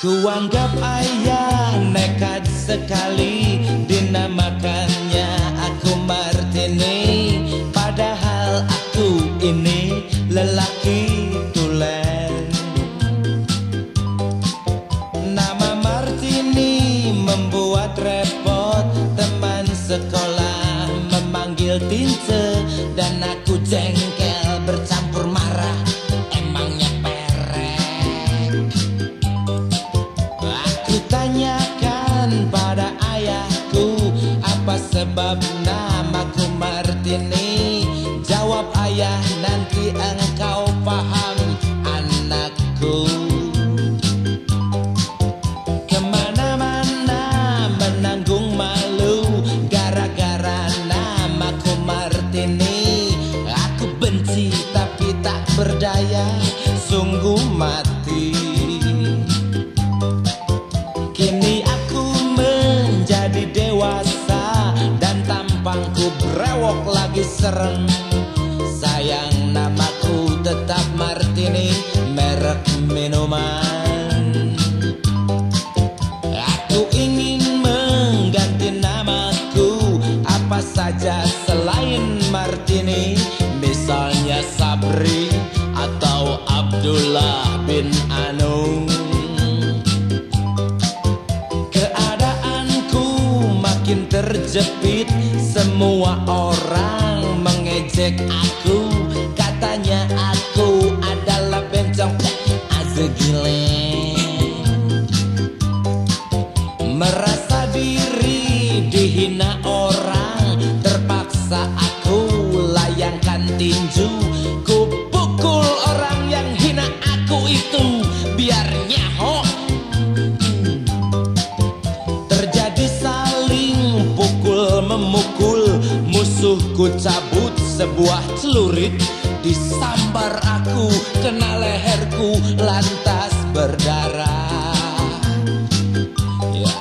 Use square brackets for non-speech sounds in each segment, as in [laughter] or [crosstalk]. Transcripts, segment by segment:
Kuanggap ayah nekat sekali Dinamakannya aku Martini. Padahal aku ini lelaki tulen. Nama Martini membuat repot Teman sekolah memanggil Tinte Dan aku jengkel sebab namaku Martini. Jawab ayah nanti engkau paham anakku. Ke mana-mana menanggung malu Gara-gara namaku Martini. Aku benci tapi tak berdaya Sungguh mati brewok lagi serem. Sayang namaku tetap Martini Merek minuman. Aku ingin mengganti namaku. Apa saja selain Martini? Misalnya Sabri Atau Abdullah bin Anung. Terjepit semua orang mengejek aku. Katanya aku adalah bencong. Azegile Merasa diri dihina orang. Terpaksa memukul Musuhku cabut sebuah celurit Disambar aku kena leherku lantas berdarah. Ya,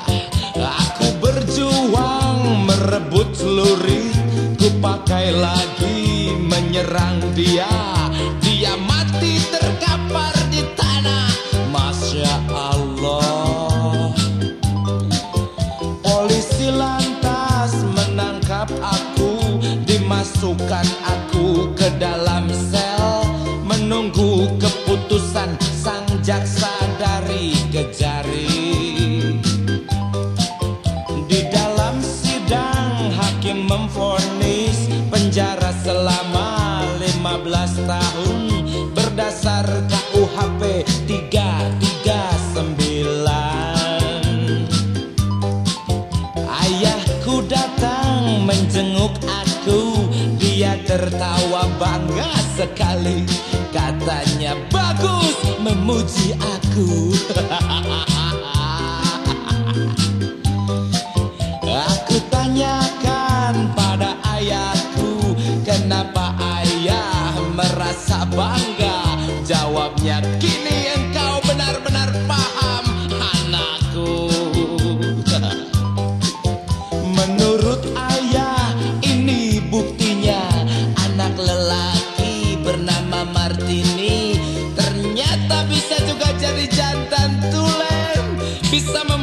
aku berjuang merebut celurit Ku pakai lagi menyerang dia. Dia mati terkapar di tanah Masya Allah Masukkan aku ke dalam sel Menunggu keputusan sang jaksa dari kejari. Di dalam sidang hakim memfonis Penjara selama 15 tahun Berdasar KUHP 339 Ayahku datang menjenguk tertawa bangga sekali. Katanya bagus memuji aku. [laughs] Aku tanyakan pada ayahku Kenapa ayah merasa bangga? Jawabnya kini engkau benar-benar paham Martini Ternyata bisa juga